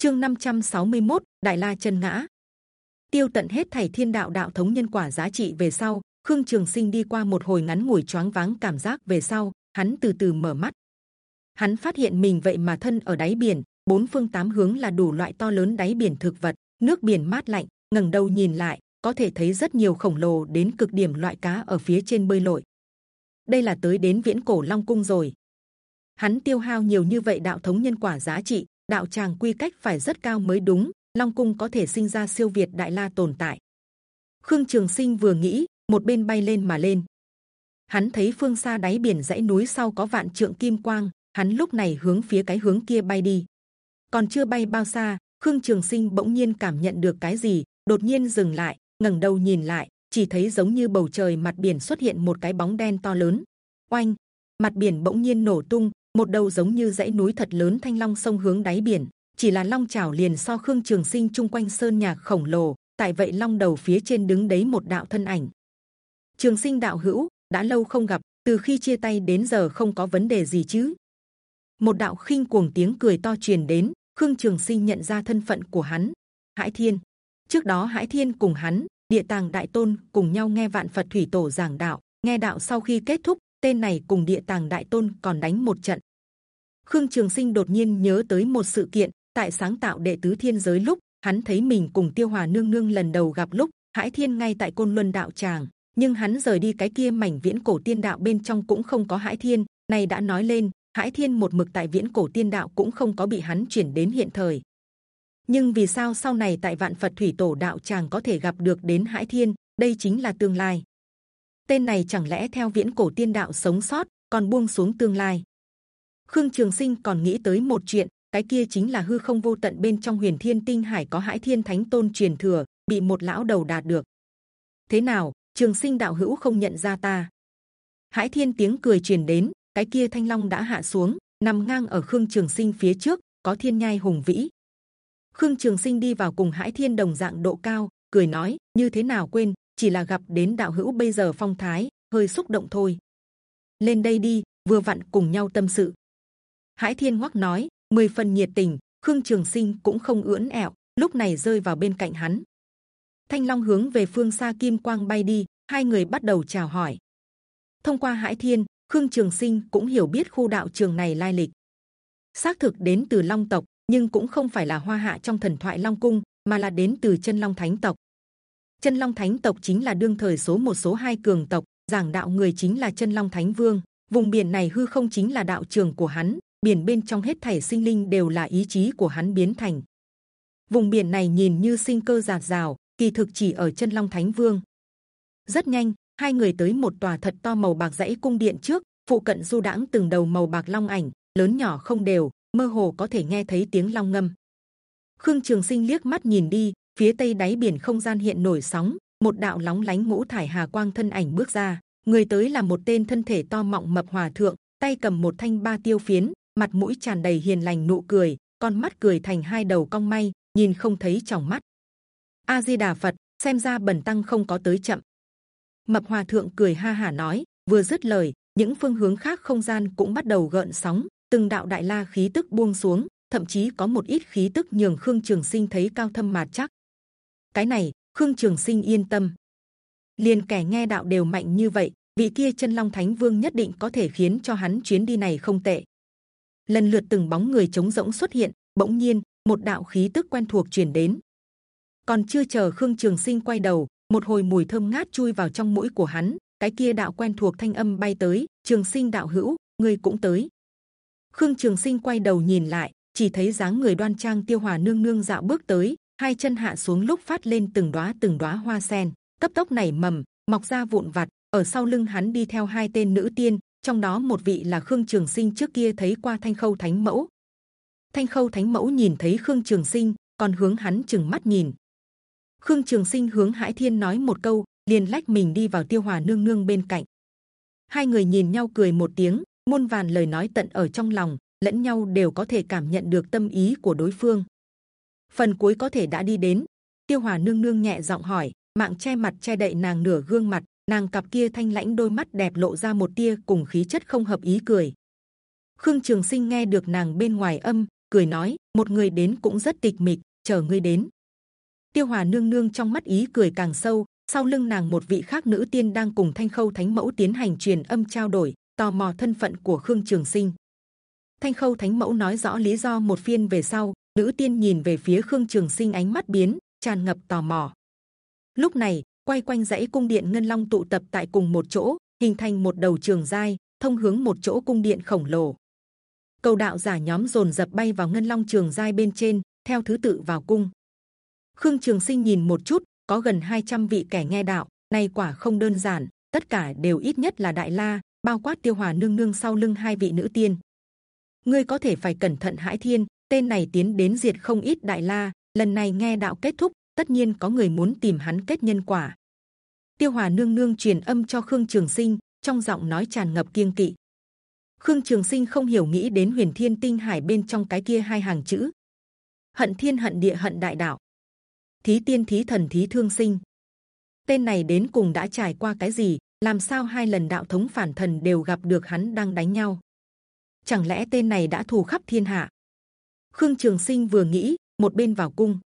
Chương 561, Đại La chân ngã. Tiêu tận hết thảy thiên đạo đạo thống nhân quả giá trị về sau, Khương Trường Sinh đi qua một hồi ngắn ngủi choáng váng cảm giác về sau, hắn từ từ mở mắt. Hắn phát hiện mình vậy mà thân ở đáy biển, bốn phương tám hướng là đủ loại to lớn đáy biển thực vật, nước biển mát lạnh. ngẩng đầu nhìn lại, có thể thấy rất nhiều khổng lồ đến cực điểm loại cá ở phía trên bơi lội. Đây là tới đến viễn cổ Long cung rồi. Hắn tiêu hao nhiều như vậy đạo thống nhân quả giá trị, đạo tràng quy cách phải rất cao mới đúng. Long cung có thể sinh ra siêu việt đại la tồn tại. Khương Trường Sinh vừa nghĩ, một bên bay lên mà lên. Hắn thấy phương xa đáy biển dãy núi sau có vạn trượng kim quang, hắn lúc này hướng phía cái hướng kia bay đi. Còn chưa bay bao xa, Khương Trường Sinh bỗng nhiên cảm nhận được cái gì, đột nhiên dừng lại, ngẩng đầu nhìn lại, chỉ thấy giống như bầu trời mặt biển xuất hiện một cái bóng đen to lớn. Oanh, mặt biển bỗng nhiên nổ tung, một đầu giống như dãy núi thật lớn thanh long sông hướng đáy biển. Chỉ là long chảo liền so Khương Trường Sinh chung quanh sơn nhạc khổng lồ, tại vậy long đầu phía trên đứng đấy một đạo thân ảnh. Trường Sinh đạo hữu đã lâu không gặp, từ khi chia tay đến giờ không có vấn đề gì chứ? Một đạo khinh cuồng tiếng cười to truyền đến, Khương Trường Sinh nhận ra thân phận của hắn, Hải Thiên. Trước đó Hải Thiên cùng hắn, Địa Tàng Đại Tôn cùng nhau nghe Vạn Phật Thủy Tổ giảng đạo. Nghe đạo sau khi kết thúc, tên này cùng Địa Tàng Đại Tôn còn đánh một trận. Khương Trường Sinh đột nhiên nhớ tới một sự kiện, tại sáng tạo đệ tứ thiên giới lúc hắn thấy mình cùng Tiêu Hòa nương nương lần đầu gặp lúc Hải Thiên ngay tại côn luân đạo tràng, nhưng hắn rời đi cái kia mảnh viễn cổ tiên đạo bên trong cũng không có Hải Thiên. Này đã nói lên Hải Thiên một mực tại viễn cổ tiên đạo cũng không có bị hắn chuyển đến hiện thời. Nhưng vì sao sau này tại vạn Phật thủy tổ đạo tràng có thể gặp được đến Hải Thiên? Đây chính là tương lai. Tên này chẳng lẽ theo viễn cổ tiên đạo sống sót, còn buông xuống tương lai? Khương Trường Sinh còn nghĩ tới một chuyện, cái kia chính là hư không vô tận bên trong Huyền Thiên Tinh Hải có Hải Thiên Thánh Tôn truyền thừa, bị một lão đầu đạt được. Thế nào, Trường Sinh đạo hữu không nhận ra ta? Hải Thiên tiếng cười truyền đến, cái kia thanh long đã hạ xuống nằm ngang ở khương trường sinh phía trước có thiên nhai hùng vĩ khương trường sinh đi vào cùng hải thiên đồng dạng độ cao cười nói như thế nào quên chỉ là gặp đến đạo hữu bây giờ phong thái hơi xúc động thôi lên đây đi vừa vặn cùng nhau tâm sự hải thiên ngoắc nói mười phần nhiệt tình khương trường sinh cũng không ưỡn ẹo lúc này rơi vào bên cạnh hắn thanh long hướng về phương xa kim quang bay đi hai người bắt đầu chào hỏi thông qua hải thiên Khương Trường Sinh cũng hiểu biết khu đạo trường này lai lịch. xác thực đến từ Long tộc, nhưng cũng không phải là Hoa Hạ trong thần thoại Long cung, mà là đến từ chân Long Thánh tộc. Chân Long Thánh tộc chính là đương thời số một số hai cường tộc, giảng đạo người chính là chân Long Thánh Vương. Vùng biển này hư không chính là đạo trường của hắn, biển bên trong hết thảy sinh linh đều là ý chí của hắn biến thành. Vùng biển này nhìn như sinh cơ giạt rào, kỳ thực chỉ ở chân Long Thánh Vương. Rất nhanh, hai người tới một tòa thật to màu bạc dãy cung điện trước phụ cận du đãng từng đầu màu bạc long ảnh lớn nhỏ không đều mơ hồ có thể nghe thấy tiếng long ngâm khương trường sinh liếc mắt nhìn đi phía tây đáy biển không gian hiện nổi sóng, một đạo lóng lánh ngũ thải hà quang thân ảnh bước ra. Người tới là một tên thân thể to mọng mập hòa thượng, tay cầm một thanh ba tiêu phiến, mặt mũi tràn đầy hiền lành nụ cười, con mắt cười thành hai đầu cong may, nhìn không thấy tròng mắt. A di đà phật, xem ra bần tăng không có tới chậm. Mập hòa thượng cười ha hà nói, vừa dứt lời, những phương hướng khác không gian cũng bắt đầu gợn sóng, từng đạo đại la khí tức buông xuống, thậm chí có một ít khí tức nhường khương trường sinh thấy cao thâm mà chắc cái này, khương trường sinh yên tâm. Liền kẻ nghe đạo đều mạnh như vậy, vị kia chân long thánh vương nhất định có thể khiến cho hắn chuyến đi này không tệ. Lần lượt từng bóng người trống rỗng xuất hiện, bỗng nhiên, một đạo khí tức quen thuộc truyền đến. Còn chưa chờ khương trường sinh quay đầu, một hồi mùi thơm ngát chui vào trong mũi của hắn, cái kia đạo quen thuộc thanh âm bay tới, trường sinh đạo hữu, ngươi cũng tới. Khương trường sinh quay đầu nhìn lại, chỉ thấy dáng người đoan trang tiêu hòa nương nương dạo bước tới hai chân hạ xuống lúc phát lên từng đóa từng đóa hoa sen. Cấp tốc nảy mầm, mọc ra vụn vặt. Ở sau lưng hắn đi theo hai tên nữ tiên, trong đó một vị là khương trường sinh trước kia thấy qua thanh khâu thánh mẫu. Thanh khâu thánh mẫu nhìn thấy khương trường sinh, còn hướng hắn chừng mắt nhìn. Khương trường sinh hướng hải thiên nói một câu, liền lách mình đi vào tiêu hòa nương nương bên cạnh. Hai người nhìn nhau cười một tiếng, muôn vàn lời nói tận ở trong lòng, lẫn nhau đều có thể cảm nhận được tâm ý của đối phương phần cuối có thể đã đi đến. Tiêu hòa nương nương nhẹ giọng hỏi, mạng che mặt che đậy nàng nửa gương mặt, nàng cặp kia thanh lãnh đôi mắt đẹp lộ ra một tia cùng khí chất không hợp ý cười. Khương trường sinh nghe được nàng bên ngoài âm, cười nói, một người đến cũng rất tịch mịch, chờ ngươi đến. Tiêu hòa nương nương trong mắt ý cười càng sâu, sau lưng nàng một vị khác nữ tiên đang cùng thanh khâu thánh mẫu tiến hành truyền âm trao đổi, tò mò thân phận của khương trường sinh. Thanh khâu thánh mẫu nói rõ lý do một phiên về sau nữ tiên nhìn về phía khương trường sinh ánh mắt biến, tràn ngập tò mò. Lúc này, quay quanh dãy cung điện ngân long tụ tập tại cùng một chỗ, hình thành một đầu trường giai, thông hướng một chỗ cung điện khổng lồ. Cầu đạo giả nhóm dồn dập bay vào ngân long trường giai bên trên, theo thứ tự vào cung. Khương trường sinh nhìn một chút, có gần 200 vị kẻ nghe đạo này quả không đơn giản, tất cả đều ít nhất là đại la, bao quát tiêu hòa nương nương sau lưng hai vị nữ tiên. Ngươi có thể phải cẩn thận hãi thiên tên này tiến đến diệt không ít đại la, lần này nghe đạo kết thúc, tất nhiên có người muốn tìm hắn kết nhân quả. Tiêu hòa nương nương truyền âm cho khương trường sinh, trong giọng nói tràn ngập kiêng kỵ. Khương trường sinh không hiểu nghĩ đến huyền thiên tinh hải bên trong cái kia hai hàng chữ. Hận thiên hận địa hận đại đạo. Thí tiên thí thần thí thương sinh. Tên này đến cùng đã trải qua cái gì, làm sao hai lần đạo thống phản thần đều gặp được hắn đang đánh nhau? Chẳng lẽ tên này đã thù khắp thiên hạ? Khương trường sinh vừa nghĩ, một bên vào cung.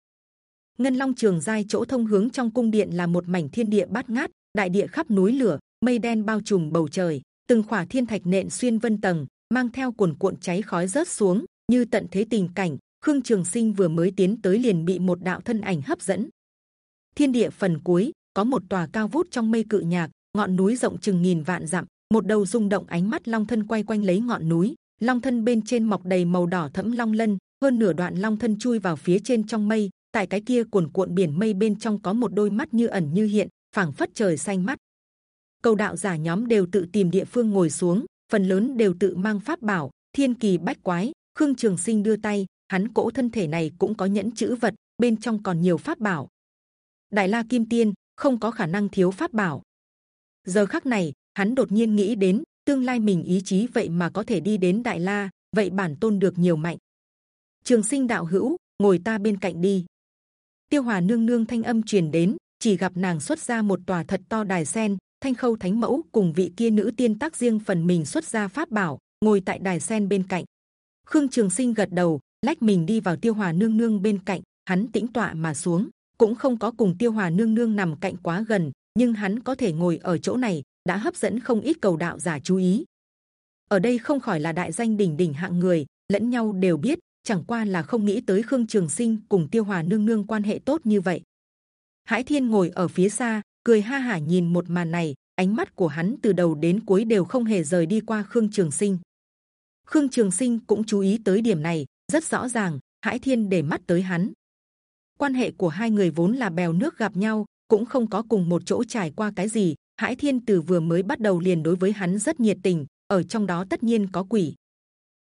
Ngân long trường giai chỗ thông hướng trong cung điện là một mảnh thiên địa bát ngát, đại địa khắp núi lửa, mây đen bao trùm bầu trời, từng khỏa thiên thạch nện xuyên vân tầng, mang theo cuồn cuộn cháy khói rớt xuống, như tận thế tình cảnh, khương trường sinh vừa mới tiến tới liền bị một đạo thân ảnh hấp dẫn. Thiên địa phần cuối, có một tòa cao vút trong mây cự nhạc, ngọn núi rộng chừng nghìn vạn dặm, một đầu rung động ánh mắt long thân quay quanh lấy ngọn núi, long thân bên trên mọc đầy màu đỏ thẫm long lân hơn nửa đoạn long thân chui vào phía trên trong mây, tại cái kia cuồn cuộn biển mây bên trong có một đôi mắt như ẩn như hiện, phảng phất trời xanh mắt cầu đạo giả nhóm đều tự tìm địa phương ngồi xuống, phần lớn đều tự mang pháp bảo, thiên kỳ bách quái, khương trường sinh đưa tay, hắn cỗ thân thể này cũng có nhẫn chữ vật, bên trong còn nhiều pháp bảo. Đại la kim tiên, không có khả năng thiếu pháp bảo. Giờ khắc này, hắn đột nhiên nghĩ đến, tương lai mình ý chí vậy mà có thể đi đến đại la, vậy bản tôn được nhiều mạnh trường sinh đạo hữu, ngồi ta bên cạnh đi. Tiêu hòa nương nương thanh âm truyền đến, chỉ gặp nàng xuất ra một tòa thật to đài sen, thanh khâu thánh mẫu cùng vị kia nữ tiên tác riêng phần mình xuất ra pháp bảo, ngồi tại đài sen bên cạnh. Khương trường sinh gật đầu, lách mình đi vào tiêu hòa nương nương bên cạnh, hắn tĩnh tọa mà xuống. Cũng không có cùng tiêu hòa nương nương nằm cạnh quá gần, nhưng hắn có thể ngồi ở chỗ này, đã hấp dẫn không ít cầu đạo giả chú ý. Ở đây không khỏi là đại danh đỉnh đỉnh hạng người, lẫn nhau đều biết chẳng qua là không nghĩ tới khương trường sinh cùng tiêu hòa nương nương quan hệ tốt như vậy. Hải thiên ngồi ở phía xa, cười ha hả nhìn một màn này, ánh mắt của hắn từ đầu đến cuối đều không hề rời đi qua khương trường sinh. Khương trường sinh cũng chú ý tới điểm này, rất rõ ràng hải thiên để mắt tới hắn. Quan hệ của hai người vốn là bèo nước gặp nhau, cũng không có cùng một chỗ trải qua cái gì hải thiên từ vừa mới bắt đầu liền đối với hắn rất nhiệt tình, ở trong đó tất nhiên có quỷ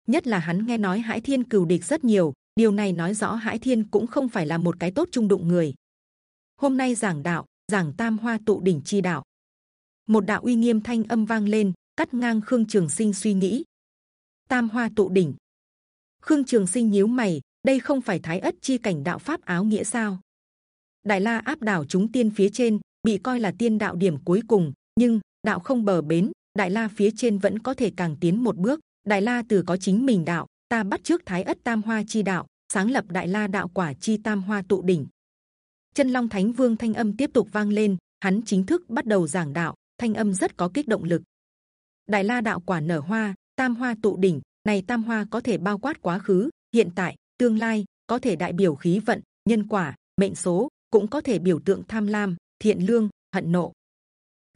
nhất là hắn nghe nói hải thiên cừu địch rất nhiều, điều này nói rõ hải thiên cũng không phải là một cái tốt trung đụng người. Hôm nay giảng đạo, giảng tam hoa tụ đỉnh chi đạo. Một đạo uy nghiêm thanh âm vang lên, cắt ngang khương trường sinh suy nghĩ. Tam hoa tụ đỉnh. Khương trường sinh nhíu mày, đây không phải thái ất chi cảnh đạo pháp áo nghĩa sao? Đại la áp đảo chúng tiên phía trên, bị coi là tiên đạo điểm cuối cùng, nhưng, đạo không bờ bến, đại la phía trên vẫn có thể càng tiến một bước đại la từ có chính mình đạo, ta bắt trước thái ất tam hoa chi đạo, sáng lập đại la đạo quả chi tam hoa tụ đỉnh. Chân long thánh vương thanh âm tiếp tục vang lên, hắn chính thức bắt đầu giảng đạo, thanh âm rất có kích động lực. Đại la đạo quả nở hoa, tam hoa tụ đỉnh, này tam hoa có thể bao quát quá khứ, hiện tại, tương lai, có thể đại biểu khí vận, nhân quả, mệnh số, cũng có thể biểu tượng tham lam, thiện lương, hận nộ.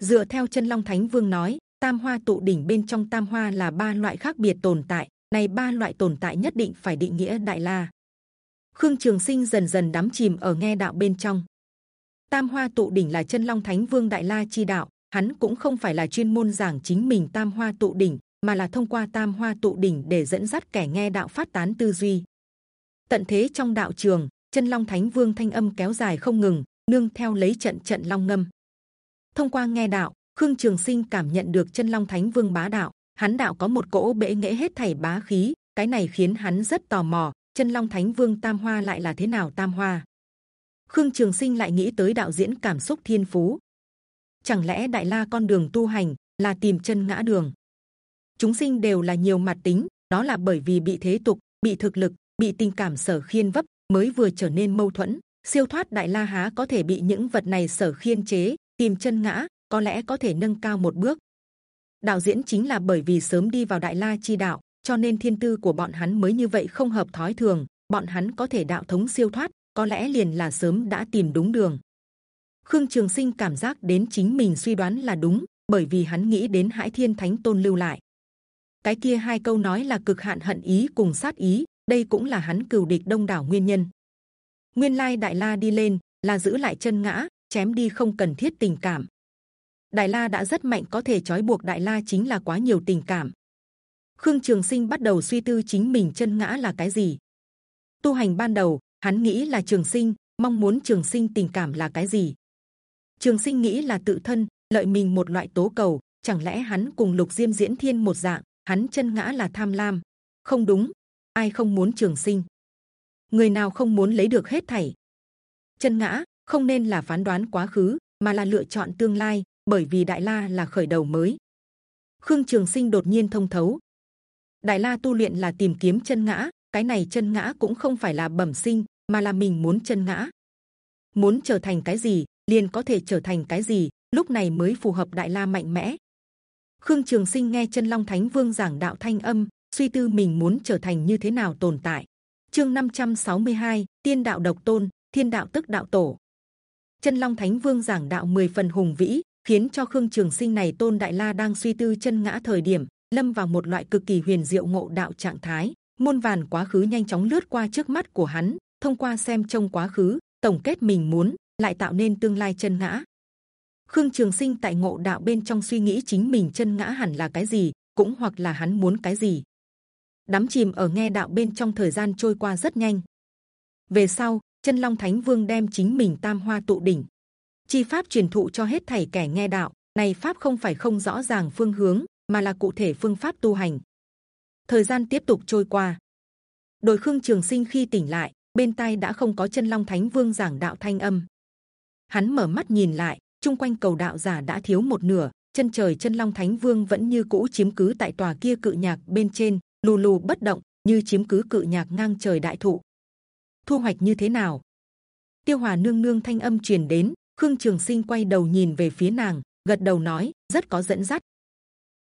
Dựa theo chân long thánh vương nói tam hoa tụ đỉnh bên trong tam hoa là ba loại khác biệt tồn tại. Này, ba loại tồn tại nhất định phải định nghĩa đại la. Khương trường sinh dần dần đắm chìm ở nghe đạo bên trong. Tam hoa tụ đỉnh là chân long thánh vương đại la chi đạo. Hắn cũng không phải là chuyên môn giảng chính mình tam hoa tụ đỉnh, mà là thông qua tam hoa tụ đỉnh để dẫn dắt kẻ nghe đạo phát tán tư duy. Tận thế trong đạo trường, chân long thánh vương thanh âm kéo dài không ngừng, nương theo lấy trận trận long ngâm. Thông qua nghe đạo khương trường sinh cảm nhận được chân long thánh vương bá đạo, hắn đạo có một cỗ bệ nghệ hết thảy bá khí, cái này khiến hắn rất tò mò, chân long thánh vương tam hoa lại là thế nào tam hoa? Khương trường sinh lại nghĩ tới đạo diễn cảm xúc thiên phú. Chẳng lẽ đại la con đường tu hành là tìm chân ngã đường? Chúng sinh đều là nhiều mặt tính, đó là bởi vì bị thế tục, bị thực lực, bị tình cảm sở khiên vấp mới vừa trở nên mâu thuẫn. Siêu thoát đại la há có thể bị những vật này sở khiên chế, tìm chân ngã có lẽ có thể nâng cao một bước. Đạo diễn chính là bởi vì sớm đi vào đại la chi đạo, cho nên thiên tư của bọn hắn mới như vậy không hợp thói thường. Bọn hắn có thể đạo thống siêu thoát, có lẽ liền là sớm đã tìm đúng đường. Khương trường sinh cảm giác đến chính mình suy đoán là đúng, bởi vì hắn nghĩ đến hải thiên thánh tôn lưu lại. Cái kia hai câu nói là cực hạn hận ý cùng sát ý, đây cũng là hắn cừu địch đông đảo nguyên nhân. Nguyên lai đại la đi lên là giữ lại chân ngã, chém đi không cần thiết tình cảm đại la đã rất mạnh, có thể trói buộc đại la chính là quá nhiều tình cảm. Khương trường sinh bắt đầu suy tư chính mình chân ngã là cái gì. Tu hành ban đầu, hắn nghĩ là trường sinh, mong muốn trường sinh tình cảm là cái gì. Trường sinh nghĩ là tự thân, lợi mình một loại tố cầu, chẳng lẽ hắn cùng lục diêm diễn thiên một dạng, hắn chân ngã là tham lam? Không đúng, ai không muốn trường sinh? Người nào không muốn lấy được hết thảy? Chân ngã không nên là phán đoán quá khứ, mà là lựa chọn tương lai bởi vì đại la là khởi đầu mới. Khương trường sinh đột nhiên thông thấu. Đại la tu luyện là tìm kiếm chân ngã cái này chân ngã cũng không phải là bẩm sinh mà là mình muốn chân ngã. Muốn trở thành cái gì liền có thể trở thành cái gì lúc này mới phù hợp đại la mạnh mẽ. Khương trường sinh nghe chân long thánh vương giảng đạo thanh âm suy tư mình muốn trở thành như thế nào tồn tại. Chương 562, t i ê n đạo độc tôn thiên đạo tức đạo tổ. Chân long thánh vương giảng đạo 10 phần hùng vĩ khiến cho khương trường sinh này tôn đại la đang suy tư chân ngã thời điểm lâm vào một loại cực kỳ huyền diệu ngộ đạo trạng thái. Muôn vàn quá khứ nhanh chóng lướt qua trước mắt của hắn thông qua xem trông quá khứ tổng kết mình muốn lại tạo nên tương lai chân ngã. Khương trường sinh tại ngộ đạo bên trong suy nghĩ chính mình chân ngã hẳn là cái gì cũng hoặc là hắn muốn cái gì. Đắm chìm ở nghe đạo bên trong thời gian trôi qua rất nhanh. Về sau, chân long thánh vương đem chính mình tam hoa tụ đỉnh, chi pháp truyền thụ cho hết thảy kẻ nghe đạo. Này pháp không phải không rõ ràng phương hướng, mà là cụ thể phương pháp tu hành. Thời gian tiếp tục trôi qua, đội khương trường sinh khi tỉnh lại, bên tai đã không có chân long thánh vương giảng đạo thanh âm. Hắn mở mắt nhìn lại, chung quanh cầu đạo giả đã thiếu một nửa, chân trời chân long thánh vương vẫn như cũ chiếm cứ tại tòa kia cự nhạc bên trên, lù lù bất động như chiếm cứ cự nhạc ngang trời đại thụ thu hoạch như thế nào tiêu hòa nương nương thanh âm truyền đến khương trường sinh quay đầu nhìn về phía nàng, gật đầu nói, rất có dẫn dắt.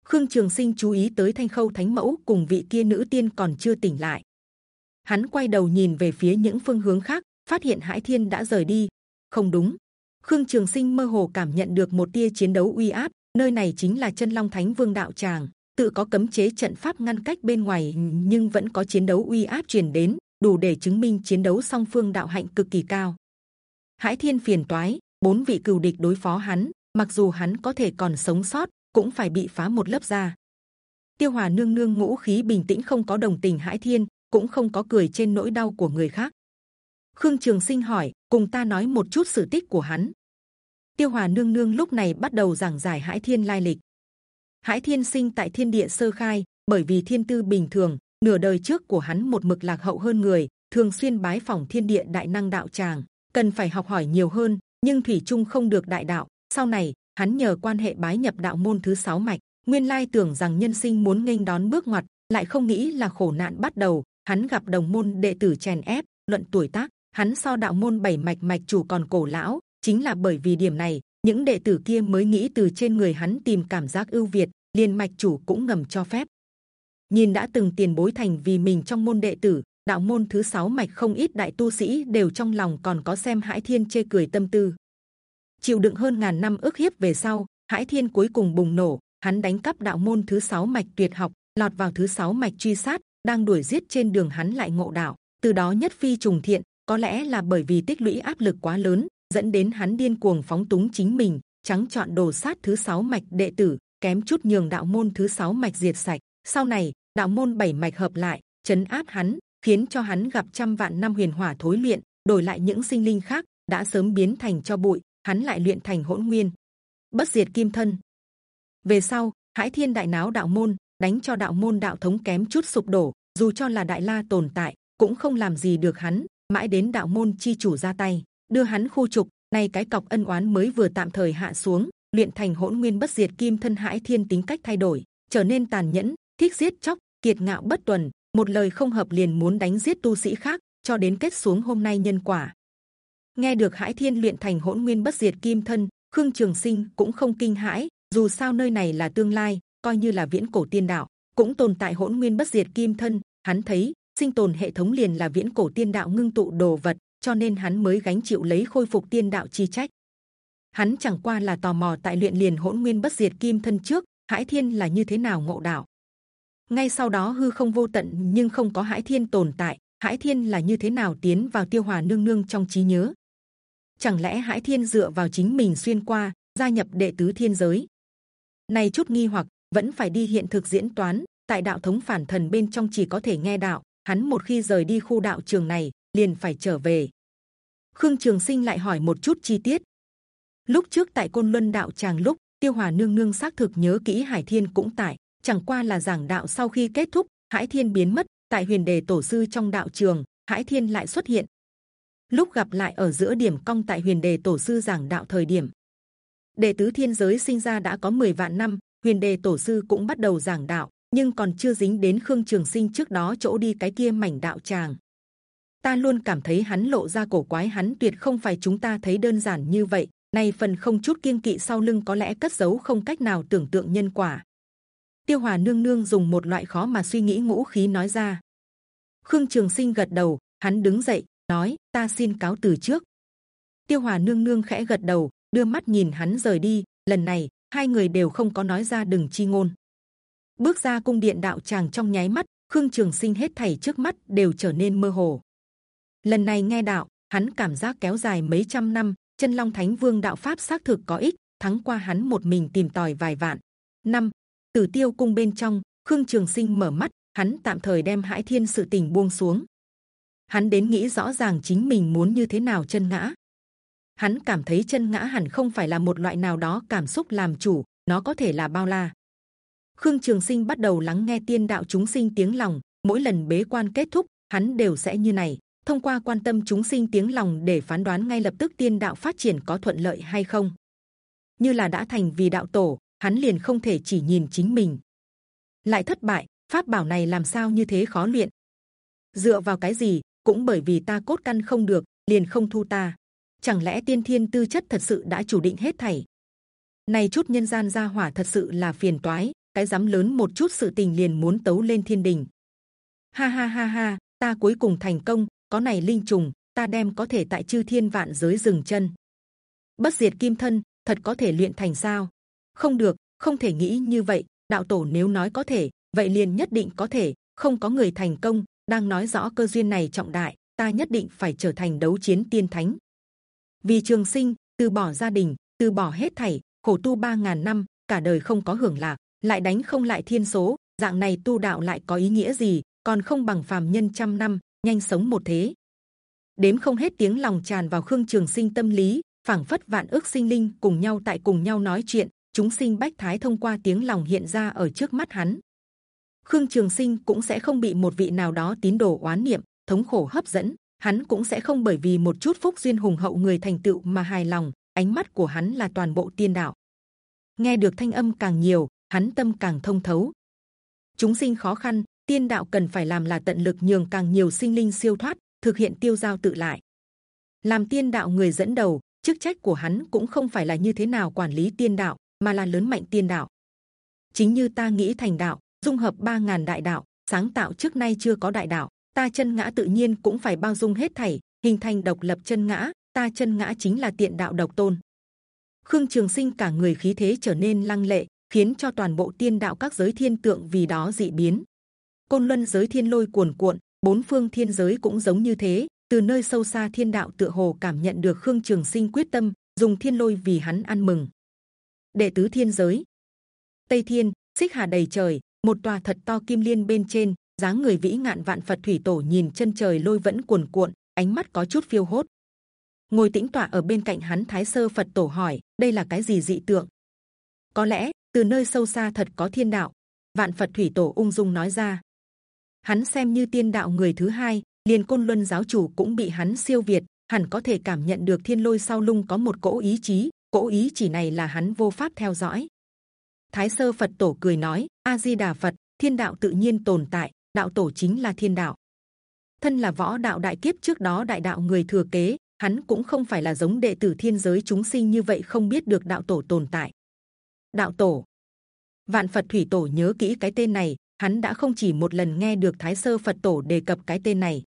Khương trường sinh chú ý tới thanh khâu thánh mẫu cùng vị kia nữ tiên còn chưa tỉnh lại. Hắn quay đầu nhìn về phía những phương hướng khác, phát hiện hải thiên đã rời đi. Không đúng. Khương trường sinh mơ hồ cảm nhận được một tia chiến đấu uy áp, nơi này chính là chân long thánh vương đạo tràng, tự có cấm chế trận pháp ngăn cách bên ngoài, nhưng vẫn có chiến đấu uy áp truyền đến, đủ để chứng minh chiến đấu song phương đạo hạnh cực kỳ cao. Hải Thiên phiền toái bốn vị cừu địch đối phó hắn mặc dù hắn có thể còn sống sót cũng phải bị phá một lớp da. Tiêu Hòa nương nương ngũ khí bình tĩnh không có đồng tình Hải Thiên cũng không có cười trên nỗi đau của người khác. Khương Trường Sinh hỏi cùng ta nói một chút sự tích của hắn. Tiêu Hòa nương nương lúc này bắt đầu giảng giải Hải Thiên lai lịch. Hải Thiên sinh tại thiên địa sơ khai, bởi vì thiên tư bình thường, nửa đời trước của hắn một mực lạc hậu hơn người, thường xuyên bái phỏng thiên địa đại năng đạo tràng, cần phải học hỏi nhiều hơn, nhưng thủy trung không được đại đạo. Sau này hắn nhờ quan hệ bái nhập đạo môn thứ sáu mạch, nguyên lai tưởng rằng nhân sinh muốn nghênh đón bước ngoặt, lại không nghĩ là khổ nạn bắt đầu. Hắn gặp đồng môn đệ tử chèn ép, luận tuổi tác, hắn so đạo môn bảy mạch mạch chủ còn cổ lão, chính là bởi vì điểm này những đệ tử kia mới nghĩ từ trên người hắn tìm cảm giác ưu việt liền mạch chủ cũng ngầm cho phép nhìn đã từng tiền bối thành vì mình trong môn đệ tử đạo môn thứ sáu mạch không ít đại tu sĩ đều trong lòng còn có xem hải thiên chê cười tâm tư. Chịu đựng hơn ngàn năm ức hiếp về sau hải thiên cuối cùng bùng nổ, hắn đánh cắp đạo môn thứ sáu mạch tuyệt học, lọt vào thứ sáu mạch truy sát, đang đuổi giết trên đường hắn lại ngộ đạo, từ đó nhất phi trùng thiện, có lẽ là bởi vì tích lũy áp lực quá lớn, dẫn đến hắn điên cuồng phóng túng chính mình, trắng chọn đồ sát thứ sáu mạch đệ tử, kém chút nhường đạo môn thứ sáu mạch diệt sạch. Sau này, đạo môn bảy mạch hợp lại, chấn áp hắn khiến cho hắn gặp trăm vạn năm huyền hỏa thối luyện, đổi lại những sinh linh khác đã sớm biến thành cho bụi, hắn lại luyện thành hỗn nguyên. Bất diệt kim thân. Về sau hải thiên đại náo đạo môn đánh cho đạo môn đạo thống kém chút sụp đổ, dù cho là đại la tồn tại, cũng không làm gì được hắn, mãi đến đạo môn chi chủ ra tay, đưa hắn khu trục, nay cái cọc ân oán mới vừa tạm thời hạ xuống, luyện thành hỗn nguyên bất diệt kim thân hải thiên tính cách thay đổi, trở nên tàn nhẫn, thích giết chóc, kiệt ngạo bất tuần một lời không hợp liền muốn đánh giết tu sĩ khác, cho đến kết xuống hôm nay nhân quả. Nghe được Hải Thiên luyện thành hỗn nguyên bất diệt kim thân, Khương Trường Sinh cũng không kinh hãi. Dù sao nơi này là tương lai, coi như là viễn cổ tiên đạo, cũng tồn tại hỗn nguyên bất diệt kim thân. Hắn thấy sinh tồn hệ thống liền là viễn cổ tiên đạo ngưng tụ đồ vật, cho nên hắn mới gánh chịu lấy khôi phục tiên đạo chi trách. Hắn chẳng qua là tò mò tại luyện liền hỗn nguyên bất diệt kim thân trước, Hải Thiên là như thế nào ngộ đạo. Ngay sau đó hư không vô tận nhưng không có Hải Thiên tồn tại, Hải Thiên là như thế nào tiến vào tiêu hòa nương nương trong trí nhớ. Chẳng lẽ Hải Thiên dựa vào chính mình xuyên qua gia nhập đệ tứ thiên giới? Này chút nghi hoặc vẫn phải đi hiện thực diễn toán. Tại đạo thống phản thần bên trong chỉ có thể nghe đạo. Hắn một khi rời đi khu đạo trường này, liền phải trở về. Khương Trường Sinh lại hỏi một chút chi tiết. Lúc trước tại côn luân đạo tràng lúc tiêu hòa nương nương xác thực nhớ kỹ Hải Thiên cũng tại, chẳng qua là giảng đạo sau khi kết thúc, Hải Thiên biến mất tại huyền đề tổ sư trong đạo trường, Hải Thiên lại xuất hiện. Lúc gặp lại ở giữa điểm cong tại huyền đề tổ sư giảng đạo thời điểm, đệ tứ thiên giới sinh ra đã có 10 vạn năm, huyền đề tổ sư cũng bắt đầu giảng đạo, nhưng còn chưa dính đến khương trường sinh trước đó chỗ đi cái kia mảnh đạo tràng. Ta luôn cảm thấy hắn lộ ra cổ quái, hắn tuyệt không phải chúng ta thấy đơn giản như vậy. Này phần không chút kiên kỵ sau lưng có lẽ cất giấu không cách nào tưởng tượng nhân quả. Tiêu Hòa nương nương dùng một loại khó mà suy nghĩ ngũ khí nói ra. Khương Trường Sinh gật đầu, hắn đứng dậy nói: Ta xin cáo từ trước. Tiêu Hòa nương nương khẽ gật đầu, đưa mắt nhìn hắn rời đi. Lần này hai người đều không có nói ra đừng chi ngôn. Bước ra cung điện đạo tràng trong nháy mắt, Khương Trường Sinh hết thảy trước mắt đều trở nên mơ hồ. Lần này nghe đạo, hắn cảm giác kéo dài mấy trăm năm, chân long thánh vương đạo pháp xác thực có ích, thắng qua hắn một mình tìm tòi vài vạn năm. Tử tiêu cung bên trong, Khương Trường Sinh mở mắt, hắn tạm thời đem Hải Thiên sự tình buông xuống. Hắn đến nghĩ rõ ràng chính mình muốn như thế nào chân ngã. Hắn cảm thấy chân ngã hẳn không phải là một loại nào đó cảm xúc làm chủ, nó có thể là bao la. Khương Trường Sinh bắt đầu lắng nghe tiên đạo chúng sinh tiếng lòng. Mỗi lần bế quan kết thúc, hắn đều sẽ như này thông qua quan tâm chúng sinh tiếng lòng để phán đoán ngay lập tức tiên đạo phát triển có thuận lợi hay không. Như là đã thành vì đạo tổ, hắn liền không thể chỉ nhìn chính mình, lại thất bại. Pháp bảo này làm sao như thế khó luyện? Dựa vào cái gì? Cũng bởi vì ta cốt căn không được, liền không thu ta. Chẳng lẽ tiên thiên tư chất thật sự đã chủ định hết thảy? Này chút nhân gian gia hỏa thật sự là phiền toái, cái dám lớn một chút sự tình liền muốn tấu lên thiên đình. Ha ha ha ha, ta cuối cùng thành công, có này linh trùng, ta đem có thể tại chư thiên vạn giới dừng chân. Bất diệt kim thân, thật có thể luyện thành sao? Không được, không thể nghĩ như vậy. Đạo tổ nếu nói có thể, vậy liền nhất định có thể. Không có người thành công, đang nói rõ cơ duyên này trọng đại. Ta nhất định phải trở thành đấu chiến tiên thánh. Vì trường sinh, từ bỏ gia đình, từ bỏ hết thảy, khổ tu ba ngàn năm, cả đời không có hưởng lạc, lại đánh không lại thiên số, dạng này tu đạo lại có ý nghĩa gì? Còn không bằng phàm nhân trăm năm, nhanh sống một thế. Đếm không hết tiếng lòng tràn vào khương trường sinh tâm lý, phảng phất vạn ước sinh linh cùng nhau tại cùng nhau nói chuyện, chúng sinh bách thái thông qua tiếng lòng hiện ra ở trước mắt hắn. Khương Trường Sinh cũng sẽ không bị một vị nào đó tín đồ oán niệm, thống khổ hấp dẫn. Hắn cũng sẽ không bởi vì một chút phúc duyên hùng hậu người thành tựu mà hài lòng. Ánh mắt của hắn là toàn bộ tiên đạo. Nghe được thanh âm càng nhiều, hắn tâm càng thông thấu. Chúng sinh khó khăn, tiên đạo cần phải làm là tận lực nhường càng nhiều sinh linh siêu thoát, thực hiện tiêu giao tự lại. Làm tiên đạo người dẫn đầu, chức trách của hắn cũng không phải là như thế nào quản lý tiên đạo, mà là lớn mạnh tiên đạo. Chính như ta nghĩ thành đạo, dung hợp ba ngàn đại đạo, sáng tạo trước nay chưa có đại đạo, ta chân ngã tự nhiên cũng phải bao dung hết thảy, hình thành độc lập chân ngã. Ta chân ngã chính là tiện đạo độc tôn. Khương Trường Sinh cả người khí thế trở nên lăng lệ, khiến cho toàn bộ tiên đạo các giới thiên tượng vì đó dị biến côn luân giới thiên lôi cuồn cuộn bốn phương thiên giới cũng giống như thế từ nơi sâu xa thiên đạo tựa hồ cảm nhận được khương trường sinh quyết tâm dùng thiên lôi vì hắn ăn mừng đệ tứ thiên giới. Tây thiên, xích hà đầy trời, một tòa thật to kim liên bên trên, dáng người vĩ ngạn vạn phật thủy tổ nhìn chân trời lôi vẫn cuồn cuộn, ánh mắt có chút phiêu hốt. Ngồi tĩnh tọa ở bên cạnh hắn thái sơ phật tổ hỏi, đây là cái gì dị tượng? Có lẽ, từ nơi sâu xa thật có thiên đạo. Vạn phật thủy tổ ung dung nói ra. Hắn xem như tiên đạo người thứ hai, liền côn luân giáo chủ cũng bị hắn siêu việt, hẳn có thể cảm nhận được thiên lôi sau lưng có một cỗ ý chí cỗ ý chỉ này là hắn vô pháp theo dõi. Thái sơ phật tổ cười nói a di đà phật, thiên đạo tự nhiên tồn tại, đạo tổ chính là thiên đạo. Thân là võ đạo đại kiếp trước đó đại đạo người thừa kế, hắn cũng không phải là giống đệ tử thiên giới chúng sinh như vậy không biết được đạo tổ tồn tại. Đạo tổ. Vạn phật thủy tổ nhớ kỹ cái tên này, hắn đã không chỉ một lần nghe được thái sơ phật tổ đề cập cái tên này.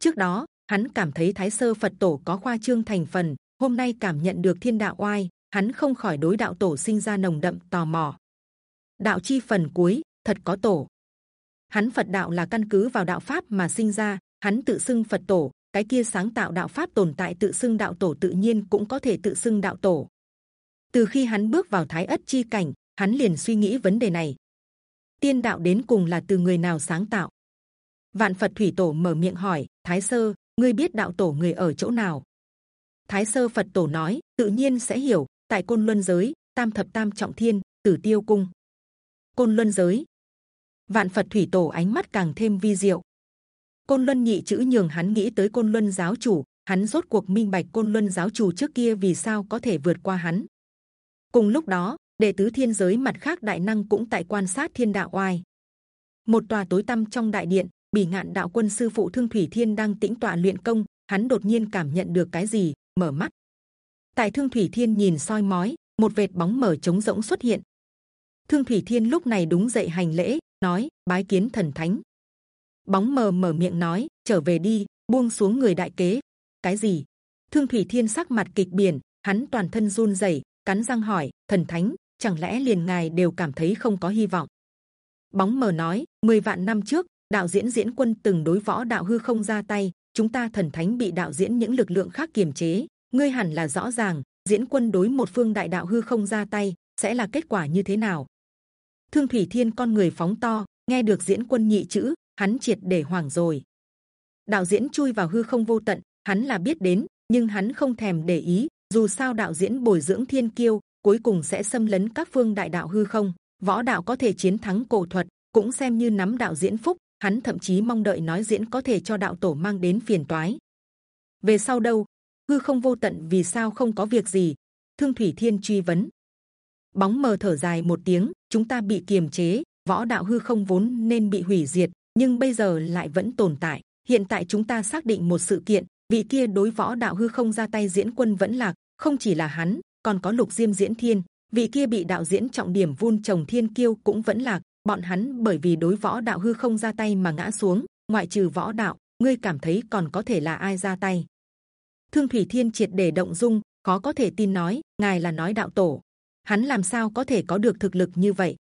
Trước đó, hắn cảm thấy thái sơ phật tổ có khoa trương thành phần hôm nay cảm nhận được thiên đạo oai, hắn không khỏi đối đạo tổ sinh ra nồng đậm tò mò. Đạo chi phần cuối, thật có tổ. Hắn phật đạo là căn cứ vào đạo pháp mà sinh ra, hắn tự xưng phật tổ, cái kia sáng tạo đạo pháp tồn tại tự xưng đạo tổ tự nhiên cũng có thể tự xưng đạo tổ. Từ khi hắn bước vào thái ất chi cảnh, hắn liền suy nghĩ vấn đề này. Tiên đạo đến cùng là từ người nào sáng tạo? Vạn phật thủy tổ mở miệng hỏi, thái sơ, ngươi biết đạo tổ người ở chỗ nào? Thái sơ phật tổ nói, tự nhiên sẽ hiểu, tại côn luân giới, tam thập tam trọng thiên, tử tiêu cung. Côn luân giới. Vạn phật thủy tổ ánh mắt càng thêm vi diệu. Côn luân nhị chữ nhường hắn nghĩ tới côn luân giáo chủ, hắn rốt cuộc minh bạch côn luân giáo chủ trước kia vì sao có thể vượt qua hắn. Cùng lúc đó, đệ tứ thiên giới mặt khác đại năng cũng tại quan sát thiên đạo oai. Một tòa tối tăm trong đại điện, bỉ ngạn đạo quân sư phụ thương thủy thiên đang tĩnh tọa luyện công, hắn đột nhiên cảm nhận được cái gì mở mắt. Tại thương thủy thiên nhìn soi mói, một vệt bóng mở trống rỗng xuất hiện. Thương thủy thiên lúc này đúng dậy hành lễ, nói, bái kiến thần thánh. Bóng mờ mở miệng nói, trở về đi, buông xuống người đại kế. Cái gì? Thương thủy thiên sắc mặt kịch biển, hắn toàn thân run rẩy, cắn răng hỏi, thần thánh, chẳng lẽ liền ngài đều cảm thấy không có hy vọng? Bóng mờ nói, mười vạn năm trước, đạo diễn diễn quân từng đối võ đạo hư không ra tay chúng ta thần thánh bị đạo diễn những lực lượng khác kiềm chế. Ngươi hẳn là rõ ràng, diễn quân đối một phương đại đạo hư không ra tay, sẽ là kết quả như thế nào? Thương thủy thiên con người phóng to, nghe được diễn quân nhị chữ, hắn triệt để hoảng rồi. Đạo diễn chui vào hư không vô tận, hắn là biết đến, nhưng hắn không thèm để ý, dù sao đạo diễn bồi dưỡng thiên kiêu, cuối cùng sẽ xâm lấn các phương đại đạo hư không. Võ đạo có thể chiến thắng cổ thuật, cũng xem như nắm đạo diễn phúc hắn thậm chí mong đợi nói diễn có thể cho đạo tổ mang đến phiền toái. Về sau đâu? Hư không vô tận vì sao không có việc gì? Thương thủy thiên truy vấn. Bóng mờ thở dài một tiếng, chúng ta bị kiềm chế, võ đạo hư không vốn nên bị hủy diệt, nhưng bây giờ lại vẫn tồn tại. Hiện tại chúng ta xác định một sự kiện, vị kia đối võ đạo hư không ra tay diễn quân vẫn lạc, không chỉ là hắn, còn có lục diêm diễn thiên. Vị kia bị đạo diễn trọng điểm vun trồng thiên kiêu cũng vẫn lạc bọn hắn bởi vì đối võ đạo hư không ra tay mà ngã xuống, ngoại trừ võ đạo, ngươi cảm thấy còn có thể là ai ra tay? Thương thủy thiên triệt để động dung, khó có thể tin nói, ngài là nói đạo tổ. Hắn làm sao có thể có được thực lực như vậy?